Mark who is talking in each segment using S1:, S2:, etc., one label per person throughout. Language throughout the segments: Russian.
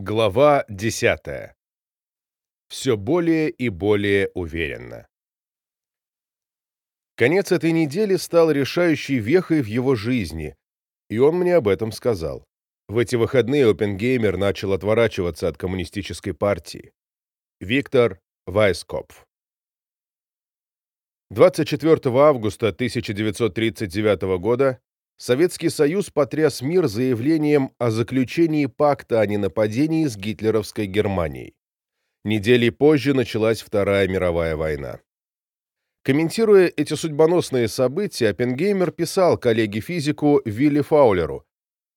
S1: Глава 10. Все более и более уверенно. Конец этой недели стал решающей вехой в его жизни, и он мне об этом сказал. В эти выходные Оппенгеймер начал отворачиваться от коммунистической партии. Виктор Вайскопф 24 августа 1939 года Советский Союз потряс мир заявлением о заключении пакта о ненападении с гитлеровской Германией. Недели позже началась Вторая мировая война. Комментируя эти судьбоносные события, Оппенгеймер писал коллеге-физику Вилли Фаулеру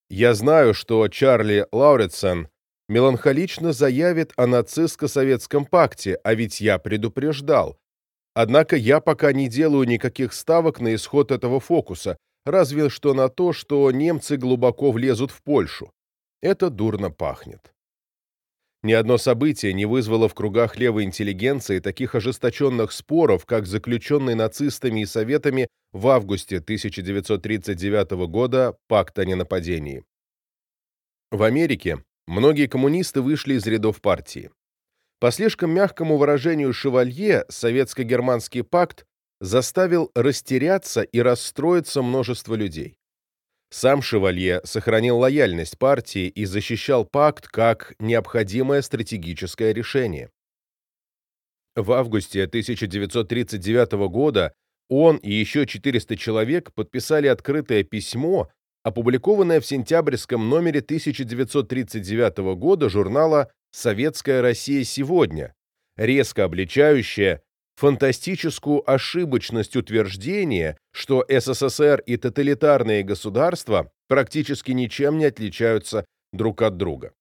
S1: «Я знаю, что Чарли Лауретсон меланхолично заявит о нацистско-советском пакте, а ведь я предупреждал. Однако я пока не делаю никаких ставок на исход этого фокуса, разве что на то, что немцы глубоко влезут в Польшу. Это дурно пахнет. Ни одно событие не вызвало в кругах левой интеллигенции таких ожесточенных споров, как заключенный нацистами и советами в августе 1939 года пакт о ненападении. В Америке многие коммунисты вышли из рядов партии. По слишком мягкому выражению Шевалье, советско-германский пакт заставил растеряться и расстроиться множество людей. Сам Шевалье сохранил лояльность партии и защищал пакт как необходимое стратегическое решение. В августе 1939 года он и еще 400 человек подписали открытое письмо, опубликованное в сентябрьском номере 1939 года журнала «Советская Россия сегодня», резко обличающее фантастическую ошибочность утверждения, что СССР и тоталитарные государства практически ничем не отличаются друг от друга.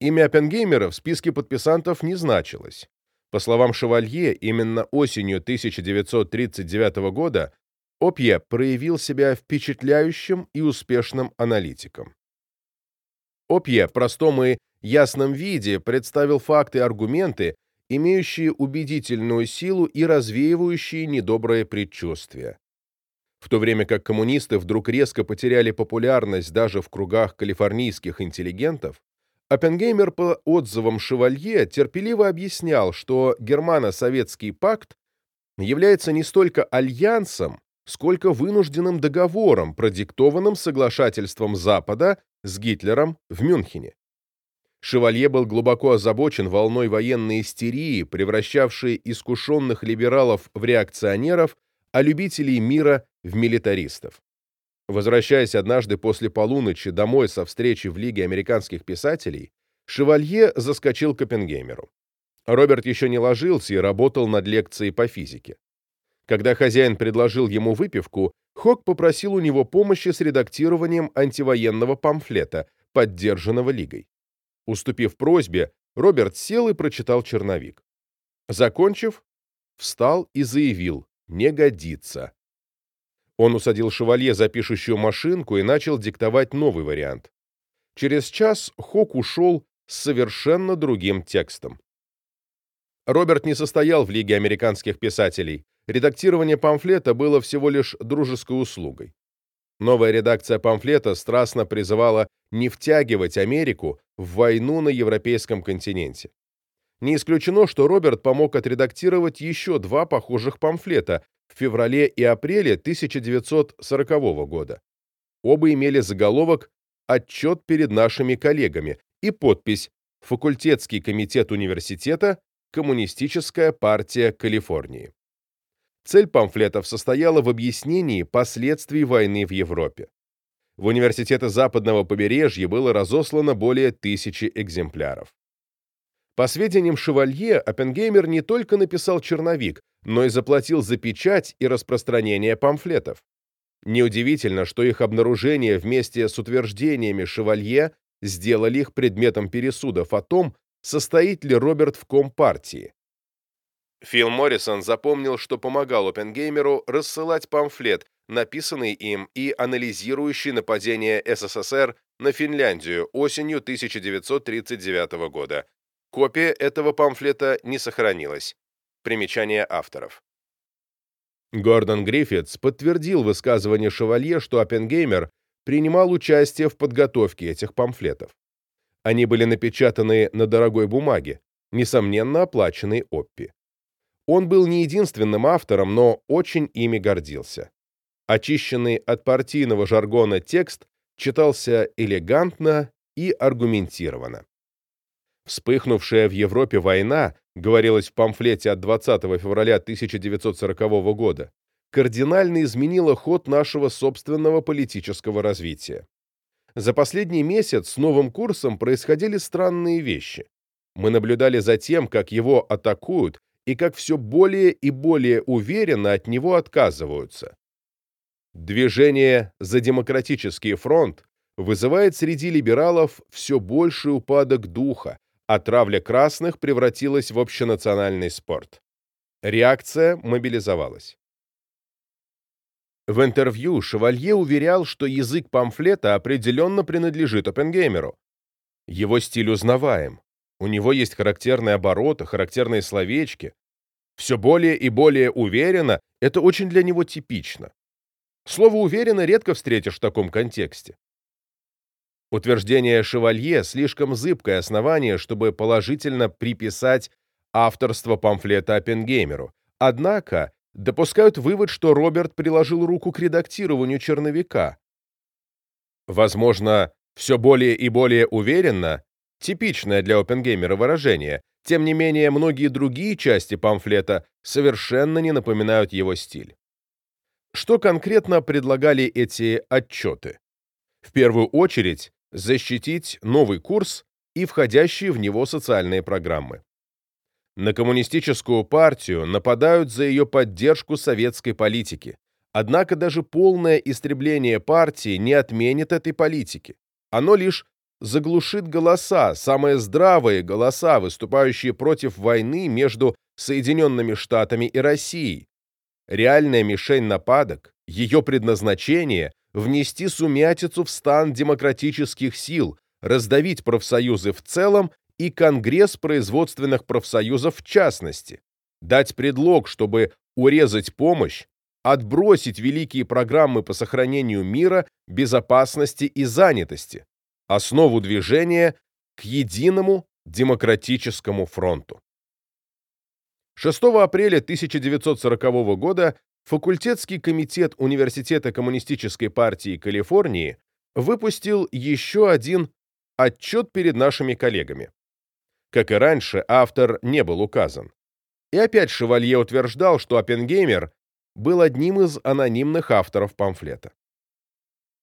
S1: Имя Оппенгеймера в списке подписантов не значилось. По словам Шевалье, именно осенью 1939 года Опье проявил себя впечатляющим и успешным аналитиком. Опье в простом и ясном виде представил факты и аргументы, имеющие убедительную силу и развеивающие недоброе предчувствие. В то время как коммунисты вдруг резко потеряли популярность даже в кругах калифорнийских интеллигентов, Оппенгеймер по отзывам Шевалье терпеливо объяснял, что германо-советский пакт является не столько альянсом, сколько вынужденным договором, продиктованным соглашательством Запада с Гитлером в Мюнхене. Шевалье был глубоко озабочен волной военной истерии, превращавшей искушенных либералов в реакционеров, а любителей мира в милитаристов. Возвращаясь однажды после полуночи домой со встречи в Лиге американских писателей, Шевалье заскочил к Оппенгеймеру. Роберт еще не ложился и работал над лекцией по физике. Когда хозяин предложил ему выпивку, Хок попросил у него помощи с редактированием антивоенного памфлета, поддержанного Лигой. Уступив просьбе, Роберт сел и прочитал черновик. Закончив, встал и заявил «не годится». Он усадил шевалье за пишущую машинку и начал диктовать новый вариант. Через час Хок ушел с совершенно другим текстом. Роберт не состоял в Лиге американских писателей. Редактирование памфлета было всего лишь дружеской услугой. Новая редакция памфлета страстно призывала не втягивать Америку в войну на европейском континенте. Не исключено, что Роберт помог отредактировать еще два похожих памфлета в феврале и апреле 1940 года. Оба имели заголовок «Отчет перед нашими коллегами» и подпись «Факультетский комитет университета. Коммунистическая партия Калифорнии». Цель памфлетов состояла в объяснении последствий войны в Европе. В университеты западного побережья было разослано более тысячи экземпляров. По сведениям Шевалье, Оппенгеймер не только написал черновик, но и заплатил за печать и распространение памфлетов. Неудивительно, что их обнаружение вместе с утверждениями Шевалье сделали их предметом пересудов о том, состоит ли Роберт в Компартии. Фил Моррисон запомнил, что помогал Оппенгеймеру рассылать памфлет, написанный им и анализирующий нападение СССР на Финляндию осенью 1939 года. Копия этого памфлета не сохранилась. Примечание авторов. Гордон Гриффитс подтвердил высказывание Шевалье, что Оппенгеймер принимал участие в подготовке этих памфлетов. Они были напечатаны на дорогой бумаге, несомненно оплаченной Оппи. Он был не единственным автором, но очень ими гордился. Очищенный от партийного жаргона текст читался элегантно и аргументированно. Вспыхнувшая в Европе война, говорилось в памфлете от 20 февраля 1940 года, кардинально изменила ход нашего собственного политического развития. За последний месяц с новым курсом происходили странные вещи. Мы наблюдали за тем, как его атакуют и как все более и более уверенно от него отказываются. Движение «За демократический фронт» вызывает среди либералов все больший упадок духа, а травля красных превратилась в общенациональный спорт. Реакция мобилизовалась. В интервью Шевалье уверял, что язык памфлета определенно принадлежит Оппенгеймеру. Его стиль узнаваем. У него есть характерные обороты, характерные словечки. Все более и более уверенно — это очень для него типично. Слово «уверенно» редко встретишь в таком контексте. Утверждение Шевалье — слишком зыбкое основание, чтобы положительно приписать авторство памфлета Оппенгеймеру. Однако допускают вывод, что Роберт приложил руку к редактированию черновика. Возможно, все более и более уверенно Типичное для опенгеймера выражение. Тем не менее, многие другие части памфлета совершенно не напоминают его стиль. Что конкретно предлагали эти отчеты? В первую очередь, защитить новый курс и входящие в него социальные программы. На коммунистическую партию нападают за ее поддержку советской политики. Однако даже полное истребление партии не отменит этой политики. Оно лишь заглушит голоса, самые здравые голоса, выступающие против войны между Соединенными Штатами и Россией. Реальная мишень нападок, ее предназначение – внести сумятицу в стан демократических сил, раздавить профсоюзы в целом и Конгресс производственных профсоюзов в частности, дать предлог, чтобы урезать помощь, отбросить великие программы по сохранению мира, безопасности и занятости, основу движения к единому демократическому фронту. 6 апреля 1940 года факультетский комитет Университета Коммунистической партии Калифорнии выпустил еще один отчет перед нашими коллегами. Как и раньше, автор не был указан. И опять Шевалье утверждал, что Оппенгеймер был одним из анонимных авторов памфлета.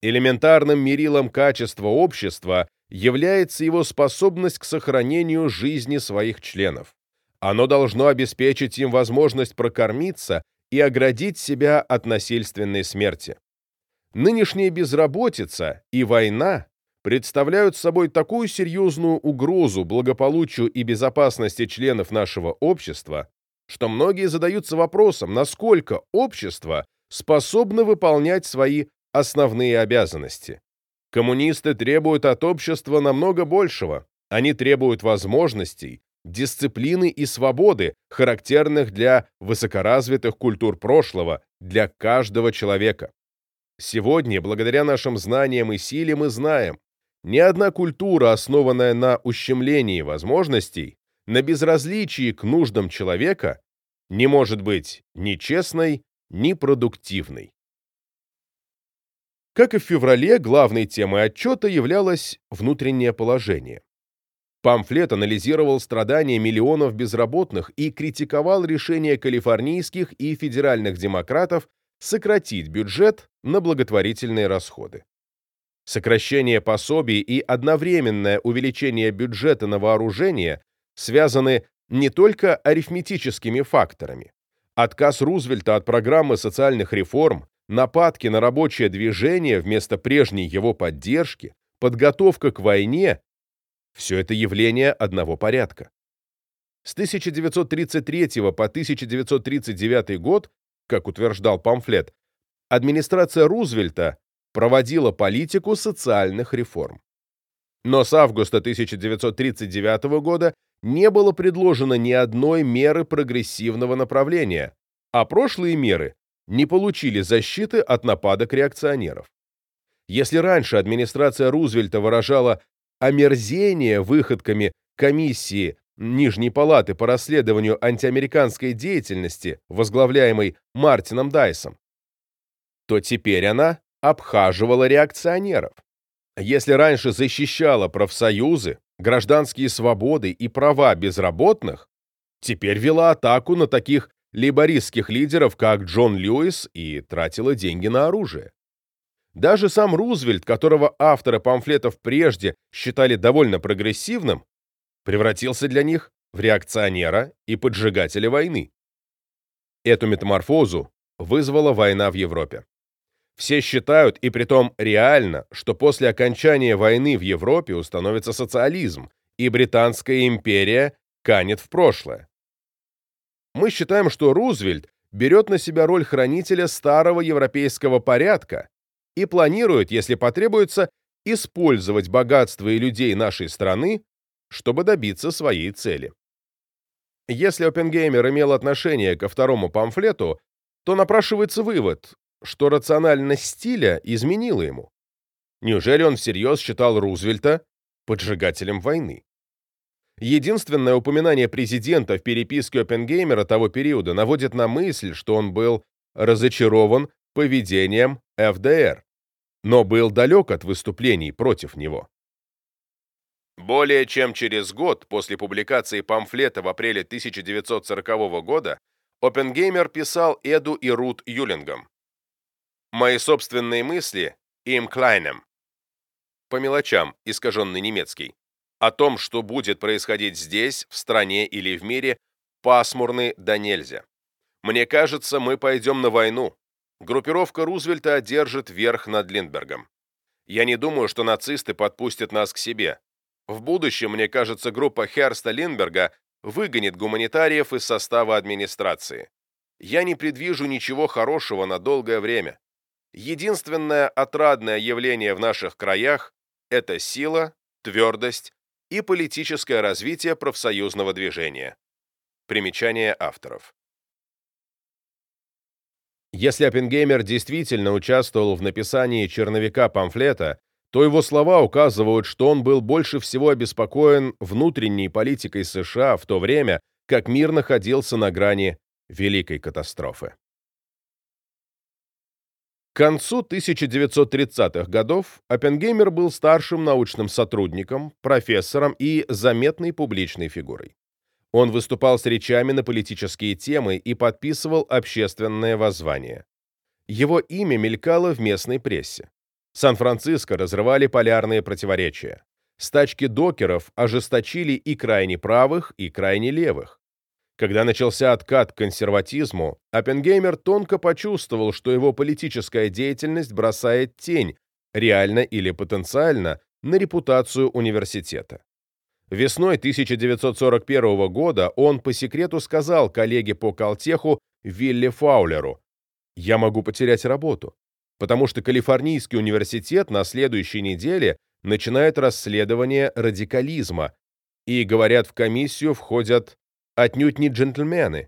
S1: Элементарным мерилом качества общества является его способность к сохранению жизни своих членов. Оно должно обеспечить им возможность прокормиться и оградить себя от насильственной смерти. Нынешняя безработица и война представляют собой такую серьезную угрозу благополучию и безопасности членов нашего общества, что многие задаются вопросом, насколько общество способно выполнять свои основные обязанности. Коммунисты требуют от общества намного большего. Они требуют возможностей, дисциплины и свободы, характерных для высокоразвитых культур прошлого, для каждого человека. Сегодня, благодаря нашим знаниям и силе, мы знаем, ни одна культура, основанная на ущемлении возможностей, на безразличии к нуждам человека, не может быть ни честной, ни продуктивной. Как и в феврале, главной темой отчета являлось внутреннее положение. Памфлет анализировал страдания миллионов безработных и критиковал решение калифорнийских и федеральных демократов сократить бюджет на благотворительные расходы. Сокращение пособий и одновременное увеличение бюджета на вооружение связаны не только арифметическими факторами. Отказ Рузвельта от программы социальных реформ, нападки на рабочее движение вместо прежней его поддержки, подготовка к войне – все это явления одного порядка. С 1933 по 1939 год, как утверждал памфлет, администрация Рузвельта проводила политику социальных реформ. Но с августа 1939 года не было предложено ни одной меры прогрессивного направления, а прошлые меры не получили защиты от нападок реакционеров. Если раньше администрация Рузвельта выражала омерзение выходками комиссии Нижней палаты по расследованию антиамериканской деятельности, возглавляемой Мартином Дайсом, то теперь она обхаживала реакционеров. Если раньше защищала профсоюзы, гражданские свободы и права безработных, теперь вела атаку на таких лейбористских лидеров, как Джон Льюис, и тратила деньги на оружие. Даже сам Рузвельт, которого авторы памфлетов прежде считали довольно прогрессивным, превратился для них в реакционера и поджигателя войны. Эту метаморфозу вызвала война в Европе. Все считают, и притом реально, что после окончания войны в Европе установится социализм, и Британская империя канет в прошлое. Мы считаем, что Рузвельт берет на себя роль хранителя старого европейского порядка и планирует, если потребуется, использовать богатство и людей нашей страны, чтобы добиться своей цели. Если Оппенгеймер имел отношение ко второму памфлету, то напрашивается вывод, что рациональность стиля изменила ему. Неужели он всерьез считал Рузвельта поджигателем войны? Единственное упоминание президента в переписке Оппенгеймера того периода наводит на мысль, что он был разочарован поведением ФДР, но был далек от выступлений против него. Более чем через год после публикации памфлета в апреле 1940 года Оппенгеймер писал Эду и Рут Юлингам. «Мои собственные мысли им Клайнем». По мелочам, искаженный немецкий. О том, что будет происходить здесь, в стране или в мире, пасмурны да нельзя. Мне кажется, мы пойдем на войну, группировка Рузвельта одержит верх над Линдбергом. Я не думаю, что нацисты подпустят нас к себе. В будущем, мне кажется, группа Херста Линдберга выгонит гуманитариев из состава администрации. Я не предвижу ничего хорошего на долгое время. Единственное отрадное явление в наших краях – это сила, твердость и политическое развитие профсоюзного движения. Примечание авторов. Если Оппенгеймер действительно участвовал в написании черновика памфлета, то его слова указывают, что он был больше всего обеспокоен внутренней политикой США в то время, как мир находился на грани великой катастрофы. К концу 1930-х годов Оппенгеймер был старшим научным сотрудником, профессором и заметной публичной фигурой. Он выступал с речами на политические темы и подписывал общественное воззвание. Его имя мелькало в местной прессе. Сан-Франциско разрывали полярные противоречия. Стачки докеров ожесточили и крайне правых, и крайне левых. Когда начался откат к консерватизму, Оппенгеймер тонко почувствовал, что его политическая деятельность бросает тень, реально или потенциально, на репутацию университета. Весной 1941 года он по секрету сказал коллеге по Калтеху Вилли Фаулеру, «Я могу потерять работу, потому что Калифорнийский университет на следующей неделе начинает расследование радикализма, и, говорят, в комиссию входят отнюдь не джентльмены,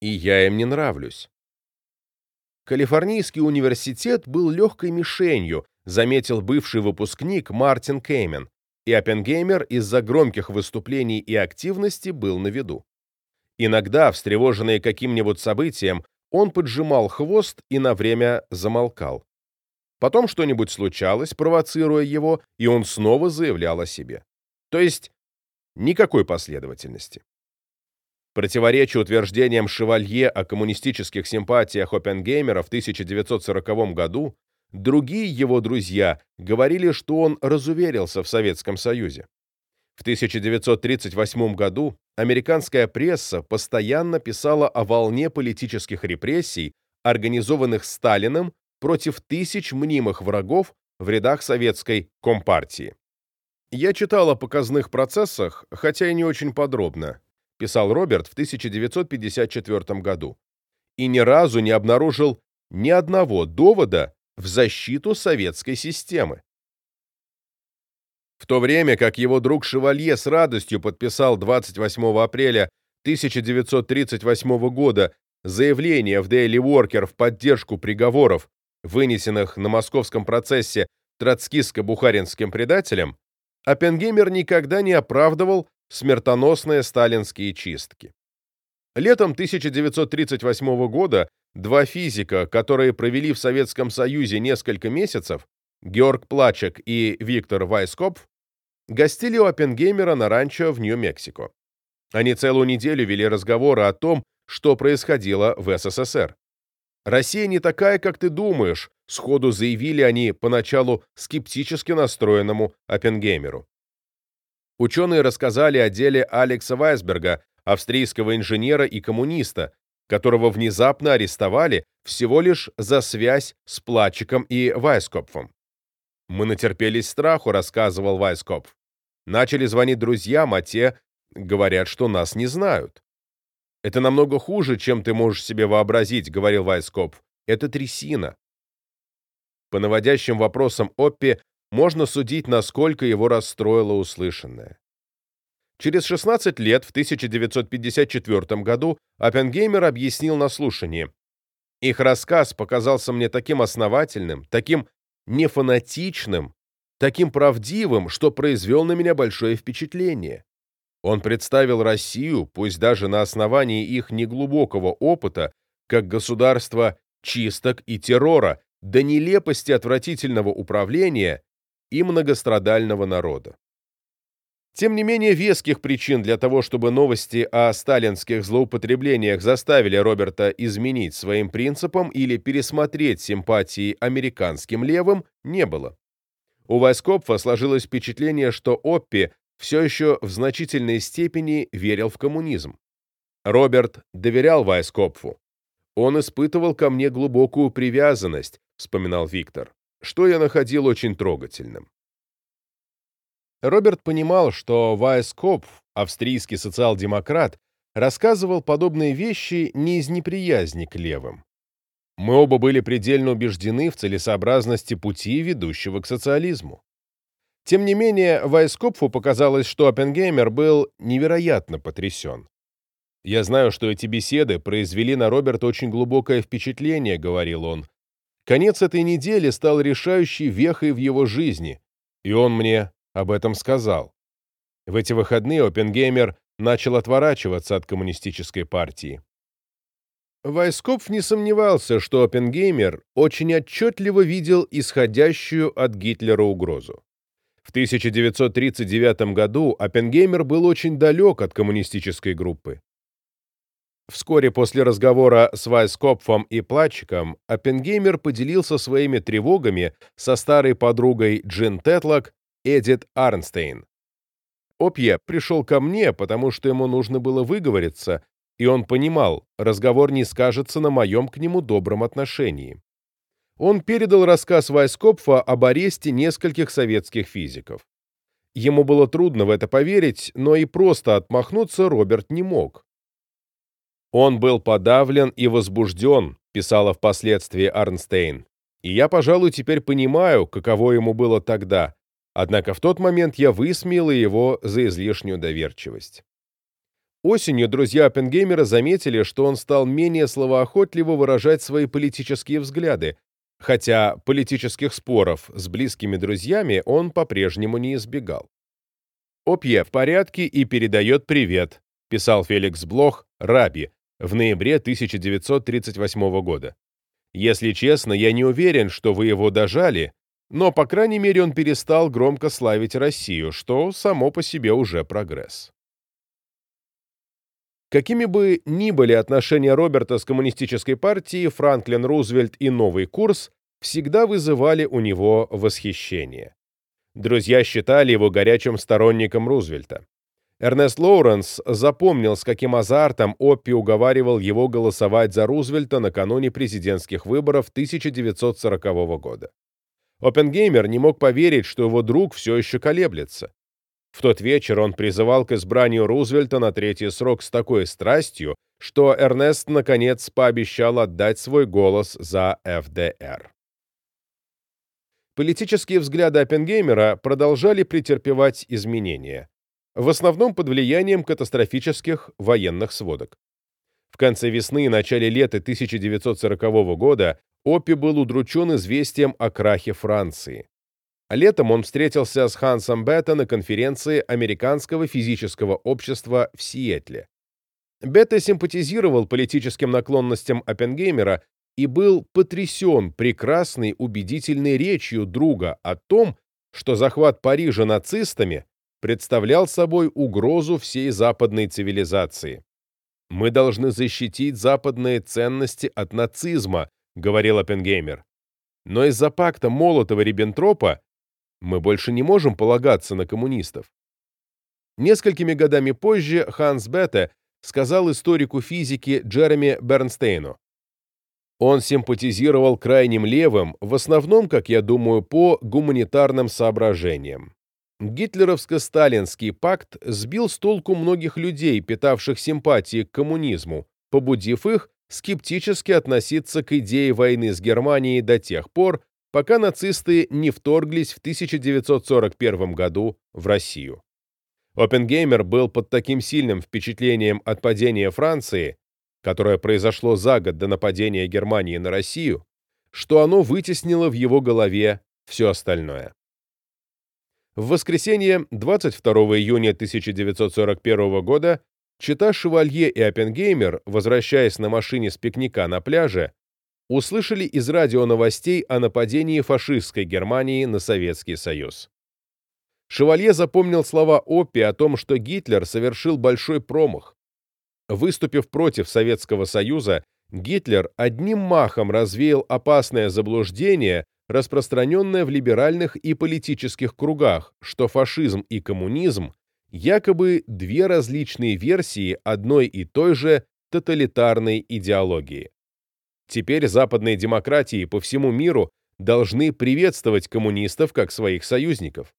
S1: и я им не нравлюсь». Калифорнийский университет был легкой мишенью, заметил бывший выпускник Мартин Кеймен, и Оппенгеймер из-за громких выступлений и активности был на виду. Иногда, встревоженный каким-нибудь событием, он поджимал хвост и на время замолкал. Потом что-нибудь случалось, провоцируя его, и он снова заявлял о себе. То есть никакой последовательности. Противоречия утверждениям Шевалье о коммунистических симпатиях Оппенгеймера в 1940 году Другие его друзья говорили, что он разуверился в Советском Союзе. В 1938 году американская пресса постоянно писала о волне политических репрессий, организованных Сталиным против тысяч мнимых врагов в рядах советской Компартии. «Я читал о показных процессах, хотя и не очень подробно», писал Роберт в 1954 году, и ни разу не обнаружил ни одного довода в защиту советской системы. В то время как его друг Шевалье с радостью подписал 28 апреля 1938 года заявление в Daily Worker в поддержку приговоров, вынесенных на московском процессе троцкистско-бухаринским предателям, Оппенгеймер никогда не оправдывал смертоносные сталинские чистки. Летом 1938 года два физика, которые провели в Советском Союзе несколько месяцев, Георг Плачек и Виктор Вайскопф, гостили у Оппенгеймера на ранчо в Нью-Мексико. Они целую неделю вели разговоры о том, что происходило в СССР. «Россия не такая, как ты думаешь», сходу заявили они поначалу скептически настроенному Оппенгеймеру. Ученые рассказали о деле Алекса Вайсберга, австрийского инженера и коммуниста, которого внезапно арестовали всего лишь за связь с Платчиком и Вайскопфом. «Мы натерпелись страху», — рассказывал Вайскопф. «Начали звонить друзьям, а те говорят, что нас не знают». «Это намного хуже, чем ты можешь себе вообразить», — говорил Вайскопф. «Это трясина». По наводящим вопросам Оппи можно судить, насколько его расстроило услышанное. Через 16 лет, в 1954 году, Оппенгеймер объяснил на слушании. Их рассказ показался мне таким основательным, таким нефанатичным, таким правдивым, что произвел на меня большое впечатление. Он представил Россию, пусть даже на основании их неглубокого опыта, как государство чисток и террора, до нелепости отвратительного управления и многострадального народа. Тем не менее, веских причин для того, чтобы новости о сталинских злоупотреблениях заставили Роберта изменить своим принципам или пересмотреть симпатии американским левым, не было. У Вайскопфа сложилось впечатление, что Оппи все еще в значительной степени верил в коммунизм. Роберт доверял Вайскопфу. «Он испытывал ко мне глубокую привязанность», — вспоминал Виктор, что я находил очень трогательным. Роберт понимал, что Вайскопф, австрийский социал-демократ, рассказывал подобные вещи не из неприязни к левым. Мы оба были предельно убеждены в целесообразности пути, ведущего к социализму. Тем не менее, Вайскопфу показалось, что Оппенгеймер был невероятно потрясен. «Я знаю, что эти беседы произвели на Роберта очень глубокое впечатление», — говорил он. «Конец этой недели стал решающей вехой в его жизни, и он мне об этом сказал. В эти выходные Оппенгеймер начал отворачиваться от коммунистической партии. Вайскопф не сомневался, что Оппенгеймер очень отчетливо видел исходящую от Гитлера угрозу. В 1939 году Оппенгеймер был очень далек от коммунистической группы. Вскоре после разговора с Вайскопфом и Платчиком Оппенгеймер поделился своими тревогами со старой подругой Джин Тетлок Эдит Арнстейн. Опье пришел ко мне, потому что ему нужно было выговориться, и он понимал, разговор не скажется на моем к нему добром отношении. Он передал рассказ Вайскопфа об аресте нескольких советских физиков. Ему было трудно в это поверить, но и просто отмахнуться Роберт не мог. «Он был подавлен и возбужден», писала впоследствии Арнстейн. «И я, пожалуй, теперь понимаю, каково ему было тогда, Однако в тот момент я высмеяла его за излишнюю доверчивость. Осенью друзья Оппенгеймера заметили, что он стал менее словоохотливо выражать свои политические взгляды, хотя политических споров с близкими друзьями он по-прежнему не избегал. «Опье в порядке и передает привет», писал Феликс Блох Раби в ноябре 1938 года. «Если честно, я не уверен, что вы его дожали, но, по крайней мере, он перестал громко славить Россию, что само по себе уже прогресс. Какими бы ни были отношения Роберта с коммунистической партией, Франклин Рузвельт и новый курс всегда вызывали у него восхищение. Друзья считали его горячим сторонником Рузвельта. Эрнест Лоуренс запомнил, с каким азартом Оппи уговаривал его голосовать за Рузвельта накануне президентских выборов 1940 года. Оппенгеймер не мог поверить, что его друг все еще колеблется. В тот вечер он призывал к избранию Рузвельта на третий срок с такой страстью, что Эрнест наконец пообещал отдать свой голос за ФДР. Политические взгляды Оппенгеймера продолжали претерпевать изменения, в основном под влиянием катастрофических военных сводок. В конце весны и начале лета 1940 года Оппи был удручен известием о крахе Франции. Летом он встретился с Хансом Бетта на конференции Американского физического общества в Сиэтле. Бетта симпатизировал политическим наклонностям Оппенгеймера и был потрясен прекрасной убедительной речью друга о том, что захват Парижа нацистами представлял собой угрозу всей западной цивилизации. «Мы должны защитить западные ценности от нацизма», — говорил Оппенгеймер. «Но из-за пакта Молотова-Риббентропа мы больше не можем полагаться на коммунистов». Несколькими годами позже Ханс Бетте сказал историку физики Джереми Бернстейну. Он симпатизировал крайним левым, в основном, как я думаю, по гуманитарным соображениям. Гитлеровско-сталинский пакт сбил с толку многих людей, питавших симпатии к коммунизму, побудив их скептически относиться к идее войны с Германией до тех пор, пока нацисты не вторглись в 1941 году в Россию. Оппенгеймер был под таким сильным впечатлением от падения Франции, которое произошло за год до нападения Германии на Россию, что оно вытеснило в его голове все остальное. В воскресенье 22 июня 1941 года чита Шевалье и Оппенгеймер, возвращаясь на машине с пикника на пляже, услышали из радио новостей о нападении фашистской Германии на Советский Союз. Шевалье запомнил слова Оппи о том, что Гитлер совершил большой промах, Выступив против Советского Союза, Гитлер одним махом развеял опасное заблуждение, распространенное в либеральных и политических кругах, что фашизм и коммунизм якобы две различные версии одной и той же тоталитарной идеологии. Теперь западные демократии по всему миру должны приветствовать коммунистов как своих союзников.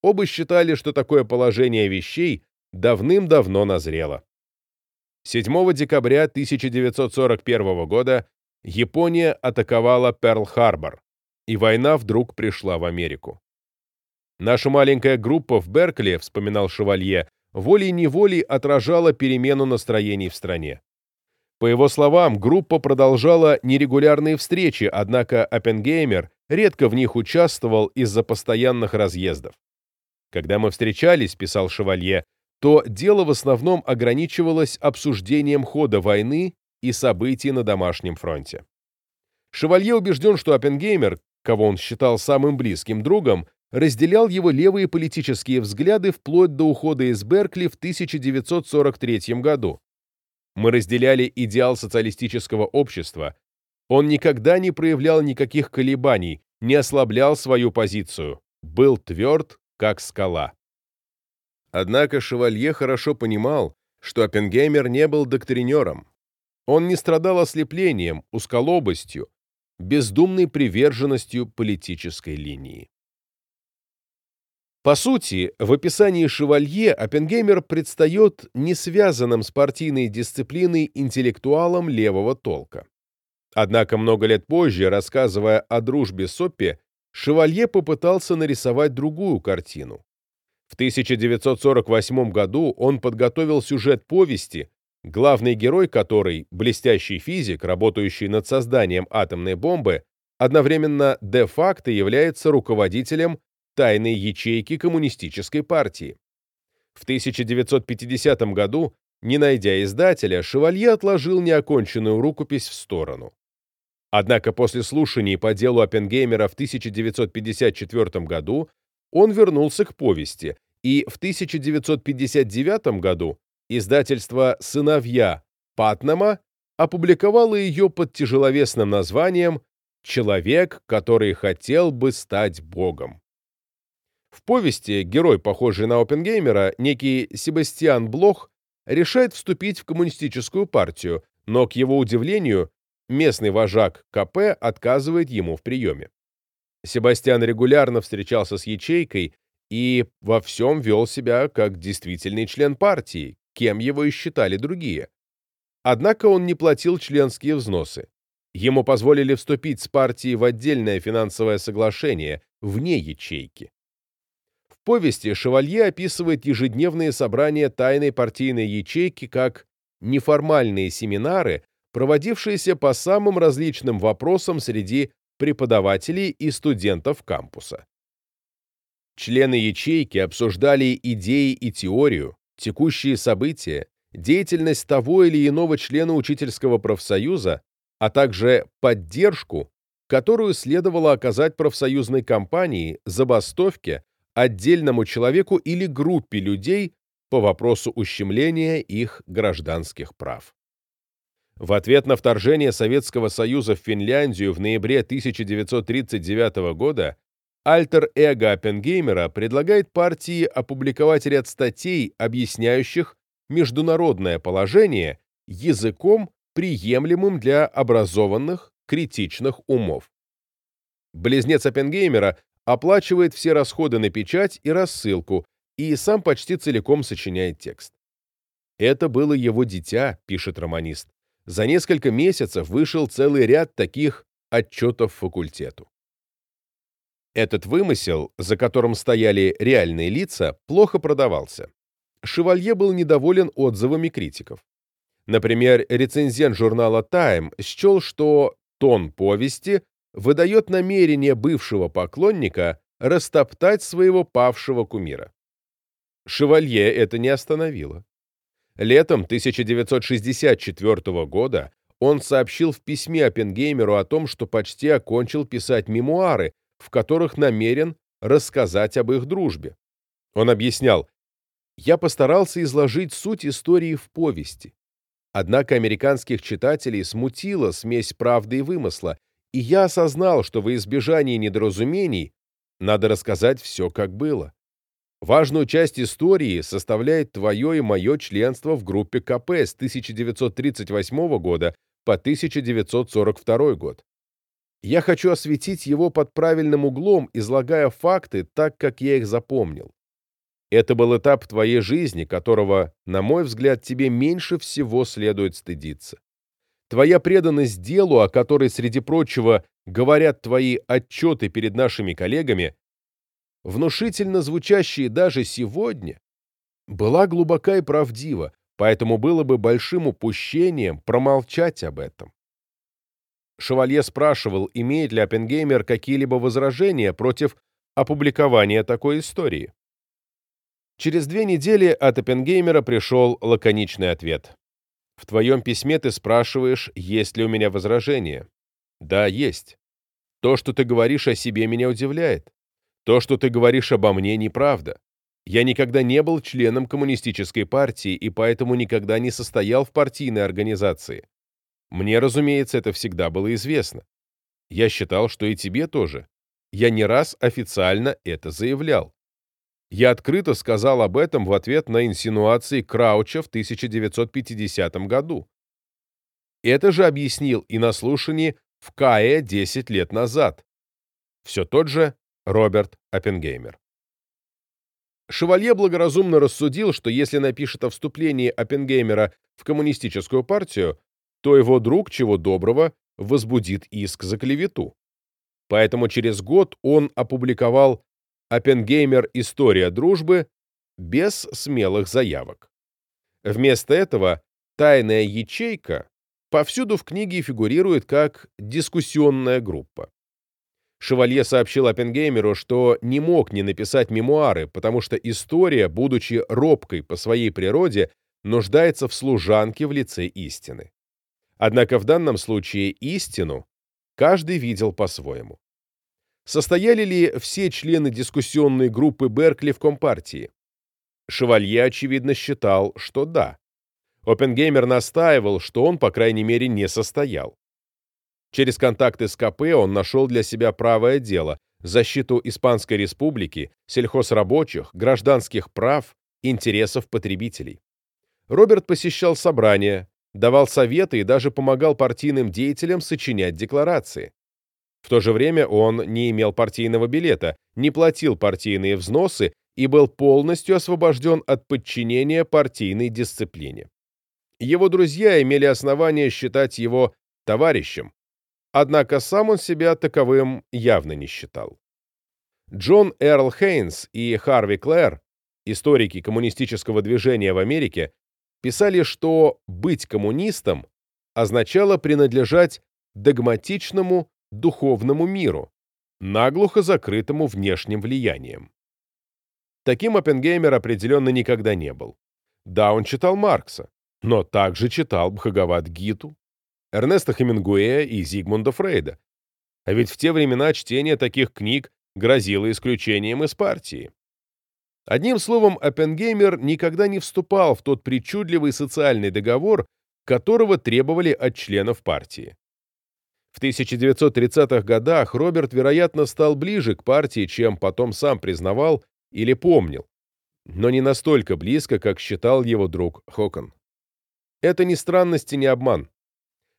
S1: Оба считали, что такое положение вещей давным-давно назрело. 7 декабря 1941 года Япония атаковала Перл-Харбор, и война вдруг пришла в Америку. Наша маленькая группа в Беркли, вспоминал Шевалье, волей-неволей отражала перемену настроений в стране. По его словам, группа продолжала нерегулярные встречи, однако Оппенгеймер редко в них участвовал из-за постоянных разъездов. Когда мы встречались, писал Шевалье, то дело в основном ограничивалось обсуждением хода войны и событий на домашнем фронте. Шевалье убежден, что Оппенгеймер, кого он считал самым близким другом, разделял его левые политические взгляды вплоть до ухода из Беркли в 1943 году. Мы разделяли идеал социалистического общества. Он никогда не проявлял никаких колебаний, не ослаблял свою позицию, был тверд, как скала. Однако Шевалье хорошо понимал, что Оппенгеймер не был доктринером. Он не страдал ослеплением, узколобостью, бездумной приверженностью политической линии. По сути, в описании Шевалье Оппенгеймер предстает не связанным с партийной дисциплиной интеллектуалом левого толка. Однако много лет позже, рассказывая о дружбе с Оппи, Шевалье попытался нарисовать другую картину. В 1948 году он подготовил сюжет повести, главный герой которой, блестящий физик, работающий над созданием атомной бомбы, одновременно де-факто является руководителем тайной ячейки коммунистической партии. В 1950 году, не найдя издателя, Шевалье отложил неоконченную рукопись в сторону. Однако после слушаний по делу Оппенгеймера в 1954 году он вернулся к повести, и в 1959 году издательство «Сыновья» Патнама опубликовало ее под тяжеловесным названием «Человек, который хотел бы стать Богом». В повести герой, похожий на Оппенгеймера, некий Себастьян Блох, решает вступить в коммунистическую партию, но, к его удивлению, местный вожак КП отказывает ему в приеме. Себастьян регулярно встречался с ячейкой и во всем вел себя как действительный член партии, кем его и считали другие. Однако он не платил членские взносы. Ему позволили вступить с партией в отдельное финансовое соглашение, вне ячейки. В повести Шевалье описывает ежедневные собрания тайной партийной ячейки как неформальные семинары, проводившиеся по самым различным вопросам среди преподавателей и студентов кампуса. Члены ячейки обсуждали идеи и теорию, текущие события, деятельность того или иного члена учительского профсоюза, а также поддержку, которую следовало оказать профсоюзной компании, забастовке, отдельному человеку или группе людей по вопросу ущемления их гражданских прав. В ответ на вторжение Советского Союза в Финляндию в ноябре 1939 года альтер-эго Оппенгеймера предлагает партии опубликовать ряд статей, объясняющих международное положение языком, приемлемым для образованных, критичных умов. Близнец Оппенгеймера оплачивает все расходы на печать и рассылку и сам почти целиком сочиняет текст. «Это было его дитя», — пишет романист. За несколько месяцев вышел целый ряд таких отчетов факультету. Этот вымысел, за которым стояли реальные лица, плохо продавался. Шевалье был недоволен отзывами критиков. Например, рецензент журнала Time счел, что тон повести выдает намерение бывшего поклонника растоптать своего павшего кумира. Шевалье это не остановило. Летом 1964 года он сообщил в письме Оппенгеймеру о том, что почти окончил писать мемуары, в которых намерен рассказать об их дружбе. Он объяснял, «Я постарался изложить суть истории в повести. Однако американских читателей смутила смесь правды и вымысла, и я осознал, что во избежание недоразумений надо рассказать все, как было. Важную часть истории составляет твое и мое членство в группе КП с 1938 года по 1942 год. Я хочу осветить его под правильным углом, излагая факты так, как я их запомнил. Это был этап твоей жизни, которого, на мой взгляд, тебе меньше всего следует стыдиться. Твоя преданность делу, о которой, среди прочего, говорят твои отчеты перед нашими коллегами, внушительно звучащие даже сегодня, была глубока и правдива, поэтому было бы большим упущением промолчать об этом. Шевалье спрашивал, имеет ли Оппенгеймер какие-либо возражения против опубликования такой истории. Через две недели от Оппенгеймера пришел лаконичный ответ. В твоем письме ты спрашиваешь, есть ли у меня возражения. Да, есть. То, что ты говоришь о себе, меня удивляет. То, что ты говоришь обо мне, неправда. Я никогда не был членом коммунистической партии и поэтому никогда не состоял в партийной организации. Мне, разумеется, это всегда было известно. Я считал, что и тебе тоже. Я не раз официально это заявлял. Я открыто сказал об этом в ответ на инсинуации Крауча в 1950 году. Это же объяснил и на слушании в КАЭ 10 лет назад. Все тот же Роберт Оппенгеймер. Шевалье благоразумно рассудил, что если напишет о вступлении Оппенгеймера в коммунистическую партию, то его друг, чего доброго, возбудит иск за клевету. Поэтому через год он опубликовал «Оппенгеймер. История дружбы» без смелых заявок. Вместо этого «Тайная ячейка» повсюду в книге фигурирует как дискуссионная группа. Шевалье сообщил Оппенгеймеру, что не мог не написать мемуары, потому что история, будучи робкой по своей природе, нуждается в служанке в лице истины. Однако в данном случае истину каждый видел по-своему. Состояли ли все члены дискуссионной группы Беркли в Компартии? Шевалье, очевидно, считал, что да. Оппенгеймер настаивал, что он, по крайней мере, не состоял. Через контакты с КП он нашел для себя правое дело – защиту Испанской Республики, сельхозрабочих, гражданских прав, интересов потребителей. Роберт посещал собрания, давал советы и даже помогал партийным деятелям сочинять декларации. В то же время он не имел партийного билета, не платил партийные взносы и был полностью освобожден от подчинения партийной дисциплине. Его друзья имели основания считать его товарищем, однако сам он себя таковым явно не считал. Джон Эрл Хейнс и Харви Клэр, историки коммунистического движения в Америке, писали, что быть коммунистом означало принадлежать догматичному духовному миру, наглухо закрытому внешним влиянием. Таким Оппенгеймер определенно никогда не был. Да, он читал Маркса, но также читал Бхагават-гиту, Эрнеста Хемингуэя и Зигмунда Фрейда. А ведь в те времена чтение таких книг грозило исключением из партии. Одним словом, Оппенгеймер никогда не вступал в тот причудливый социальный договор, которого требовали от членов партии. В 1930-х годах Роберт, вероятно, стал ближе к партии, чем потом сам признавал или помнил, но не настолько близко, как считал его друг Хокон. Это странность и не обман.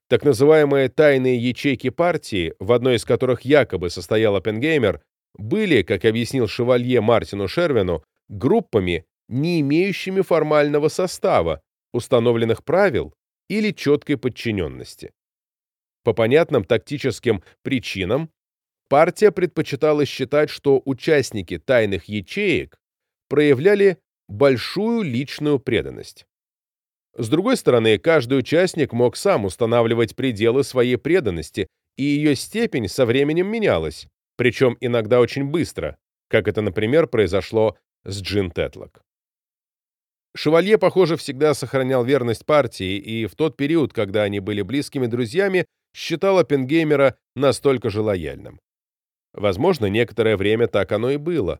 S1: Так называемые тайные ячейки партии, в одной из которых якобы состоял Оппенгеймер, были, как объяснил шевалье Мартину Шервину, группами, не имеющими формального состава, установленных правил или четкой подчиненности. По понятным тактическим причинам партия предпочитала считать, что участники тайных ячеек проявляли большую личную преданность. С другой стороны, каждый участник мог сам устанавливать пределы своей преданности, и ее степень со временем менялась, причем иногда очень быстро, как это, например, произошло с Джин Тетлок. Шевалье, похоже, всегда сохранял верность партии, и в тот период, когда они были близкими друзьями, считал Оппенгеймера настолько же лояльным. Возможно, некоторое время так оно и было.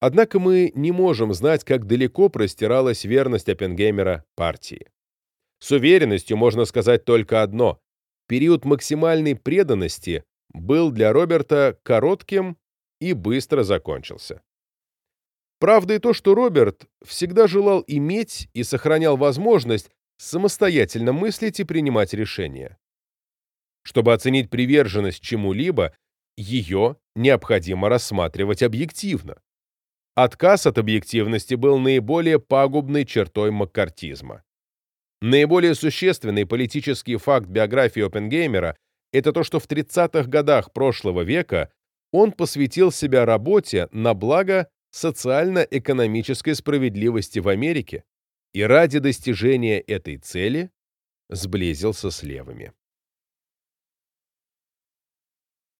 S1: Однако мы не можем знать, как далеко простиралась верность Оппенгеймера партии. С уверенностью можно сказать только одно. Период максимальной преданности был для Роберта коротким и быстро закончился. Правда и то, что Роберт всегда желал иметь и сохранял возможность самостоятельно мыслить и принимать решения. Чтобы оценить приверженность чему-либо, ее необходимо рассматривать объективно. Отказ от объективности был наиболее пагубной чертой маккартизма. Наиболее существенный политический факт биографии Оппенгеймера – это то, что в 30-х годах прошлого века он посвятил себя работе на благо социально-экономической справедливости в Америке и ради достижения этой цели сблизился с левыми.